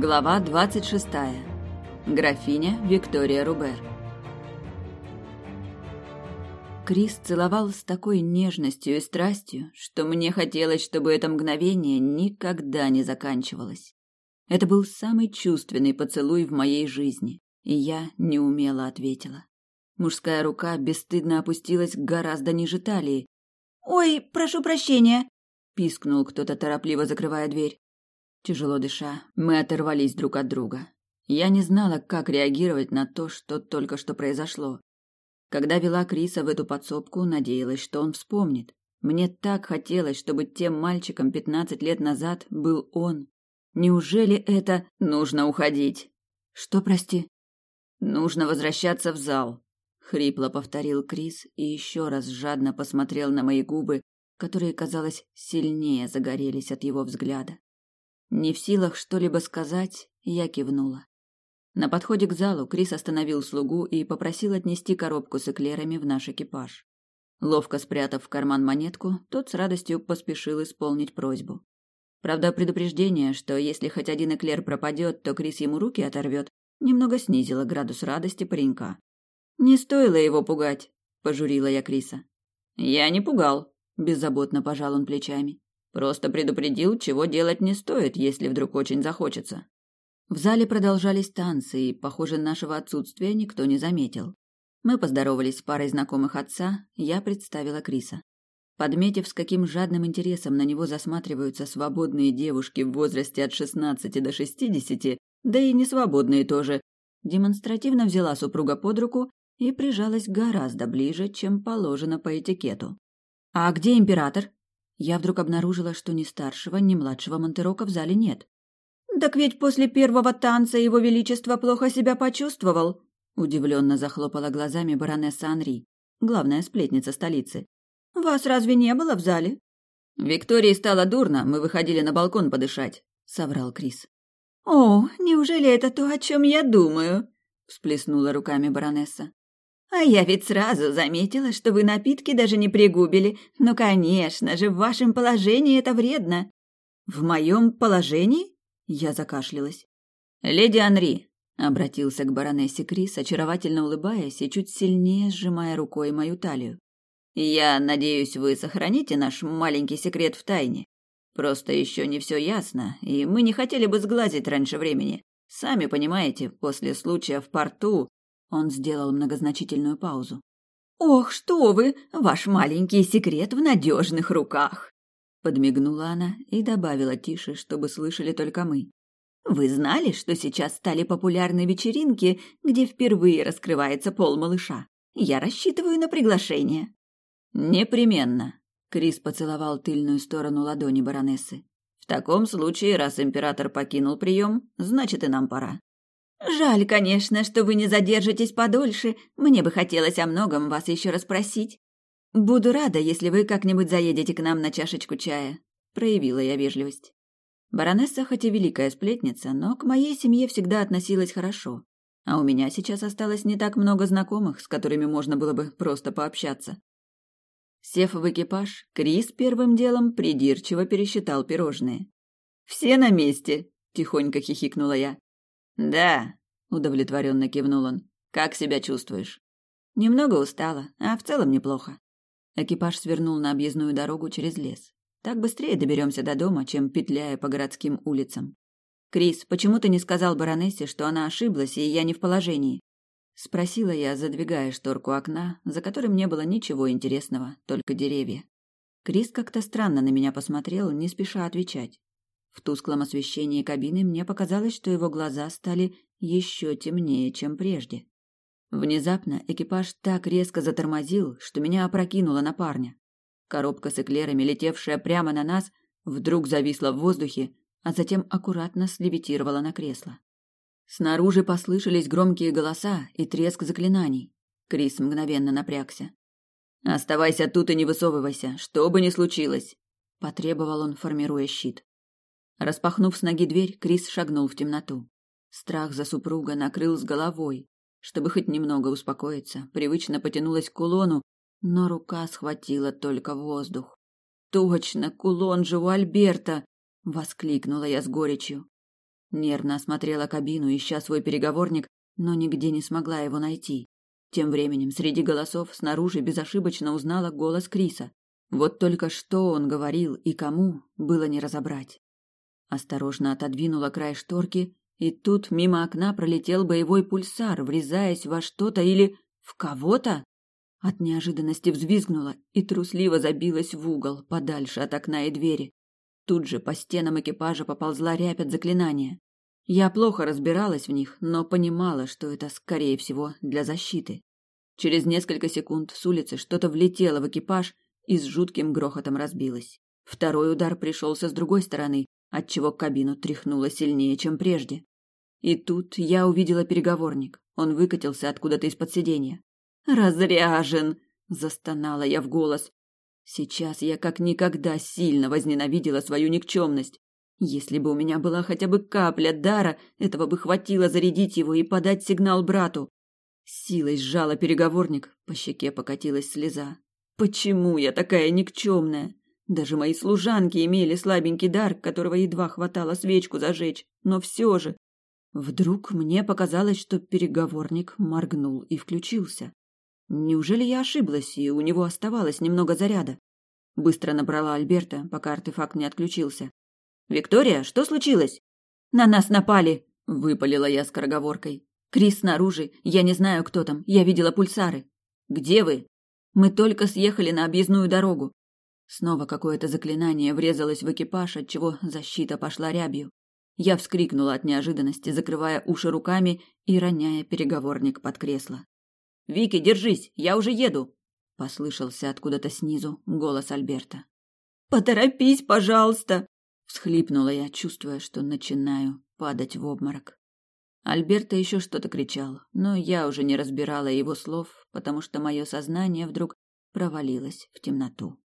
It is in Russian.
Глава 26. Графиня Виктория Рубер. Крис целовал с такой нежностью и страстью, что мне хотелось, чтобы это мгновение никогда не заканчивалось. Это был самый чувственный поцелуй в моей жизни, и я неумело ответила. Мужская рука бесстыдно опустилась гораздо ниже талии. «Ой, прошу прощения!» – пискнул кто-то, торопливо закрывая дверь. Тяжело дыша, мы оторвались друг от друга. Я не знала, как реагировать на то, что только что произошло. Когда вела Криса в эту подсобку, надеялась, что он вспомнит. Мне так хотелось, чтобы тем мальчиком пятнадцать лет назад был он. Неужели это нужно уходить? Что, прости? Нужно возвращаться в зал, хрипло повторил Крис и еще раз жадно посмотрел на мои губы, которые, казалось, сильнее загорелись от его взгляда. Не в силах что-либо сказать, я кивнула. На подходе к залу Крис остановил слугу и попросил отнести коробку с эклерами в наш экипаж. Ловко спрятав в карман монетку, тот с радостью поспешил исполнить просьбу. Правда, предупреждение, что если хоть один эклер пропадет, то Крис ему руки оторвет, немного снизило градус радости паренька. «Не стоило его пугать», – пожурила я Криса. «Я не пугал», – беззаботно пожал он плечами. Просто предупредил, чего делать не стоит, если вдруг очень захочется. В зале продолжались танцы, и, похоже, нашего отсутствия никто не заметил. Мы поздоровались с парой знакомых отца, я представила Криса. Подметив, с каким жадным интересом на него засматриваются свободные девушки в возрасте от 16 до 60, да и не свободные тоже, демонстративно взяла супруга под руку и прижалась гораздо ближе, чем положено по этикету. «А где император?» Я вдруг обнаружила, что ни старшего, ни младшего Монтерока в зале нет. «Так ведь после первого танца его величество плохо себя почувствовал», удивленно захлопала глазами баронесса Анри, главная сплетница столицы. «Вас разве не было в зале?» «Виктории стало дурно, мы выходили на балкон подышать», — соврал Крис. «О, неужели это то, о чем я думаю?» — всплеснула руками баронесса. А я ведь сразу заметила, что вы напитки даже не пригубили. Ну, конечно же, в вашем положении это вредно. В моем положении? Я закашлялась. Леди Анри, обратился к баронессе Крис, очаровательно улыбаясь и чуть сильнее сжимая рукой мою талию. Я надеюсь, вы сохраните наш маленький секрет в тайне. Просто еще не все ясно, и мы не хотели бы сглазить раньше времени. Сами понимаете, после случая в порту он сделал многозначительную паузу. «Ох, что вы! Ваш маленький секрет в надежных руках!» Подмигнула она и добавила тише, чтобы слышали только мы. «Вы знали, что сейчас стали популярны вечеринки, где впервые раскрывается пол малыша? Я рассчитываю на приглашение». «Непременно», — Крис поцеловал тыльную сторону ладони баронессы. «В таком случае, раз император покинул прием, значит и нам пора. Жаль, конечно, что вы не задержитесь подольше. Мне бы хотелось о многом вас еще расспросить. Буду рада, если вы как-нибудь заедете к нам на чашечку чая. Проявила я вежливость. Баронесса хоть и великая сплетница, но к моей семье всегда относилась хорошо. А у меня сейчас осталось не так много знакомых, с которыми можно было бы просто пообщаться. Сев в экипаж, Крис первым делом придирчиво пересчитал пирожные. «Все на месте!» – тихонько хихикнула я. Да, удовлетворенно кивнул он. Как себя чувствуешь? Немного устала, а в целом неплохо. Экипаж свернул на объездную дорогу через лес. Так быстрее доберемся до дома, чем петляя по городским улицам. Крис, почему ты не сказал баронессе, что она ошиблась, и я не в положении? Спросила я, задвигая шторку окна, за которым не было ничего интересного, только деревья. Крис как-то странно на меня посмотрел, не спеша отвечать. В тусклом освещении кабины мне показалось, что его глаза стали еще темнее, чем прежде. Внезапно экипаж так резко затормозил, что меня опрокинуло на парня. Коробка с эклерами, летевшая прямо на нас, вдруг зависла в воздухе, а затем аккуратно слевитировала на кресло. Снаружи послышались громкие голоса и треск заклинаний. Крис мгновенно напрягся. «Оставайся тут и не высовывайся, что бы ни случилось!» – потребовал он, формируя щит. Распахнув с ноги дверь, Крис шагнул в темноту. Страх за супруга накрыл с головой. Чтобы хоть немного успокоиться, привычно потянулась к кулону, но рука схватила только воздух. «Точно, кулон же у Альберта!» — воскликнула я с горечью. Нервно осмотрела кабину, ища свой переговорник, но нигде не смогла его найти. Тем временем среди голосов снаружи безошибочно узнала голос Криса. Вот только что он говорил и кому, было не разобрать. Осторожно отодвинула край шторки, и тут мимо окна пролетел боевой пульсар, врезаясь во что-то или в кого-то. От неожиданности взвизгнула и трусливо забилась в угол, подальше от окна и двери. Тут же по стенам экипажа поползла рябь от заклинания. Я плохо разбиралась в них, но понимала, что это, скорее всего, для защиты. Через несколько секунд с улицы что-то влетело в экипаж и с жутким грохотом разбилось. Второй удар пришелся с другой стороны, отчего кабину тряхнуло сильнее, чем прежде. И тут я увидела переговорник. Он выкатился откуда-то из-под сиденья. «Разряжен!» – застонала я в голос. Сейчас я как никогда сильно возненавидела свою никчемность. Если бы у меня была хотя бы капля дара, этого бы хватило зарядить его и подать сигнал брату. Силой сжала переговорник, по щеке покатилась слеза. Почему я такая никчемная? Даже мои служанки имели слабенький дар, которого едва хватало свечку зажечь, но все же. Вдруг мне показалось, что переговорник моргнул и включился. Неужели я ошиблась, и у него оставалось немного заряда? Быстро набрала Альберта, пока артефакт не отключился. «Виктория, что случилось?» «На нас напали!» – выпалила я скороговоркой. «Крис снаружи. Я не знаю, кто там. Я видела пульсары». «Где вы?» «Мы только съехали на объездную дорогу». Снова какое-то заклинание врезалось в экипаж, отчего защита пошла рябью. Я вскрикнула от неожиданности, закрывая уши руками и роняя переговорник под кресло. «Вики, держись, я уже еду!» — послышался откуда-то снизу голос Альберта. «Поторопись, пожалуйста!» Всхлипнула я, чувствуя, что начинаю падать в обморок. Альберта еще что-то кричал, но я уже не разбирала его слов, потому что мое сознание вдруг провалилось в темноту.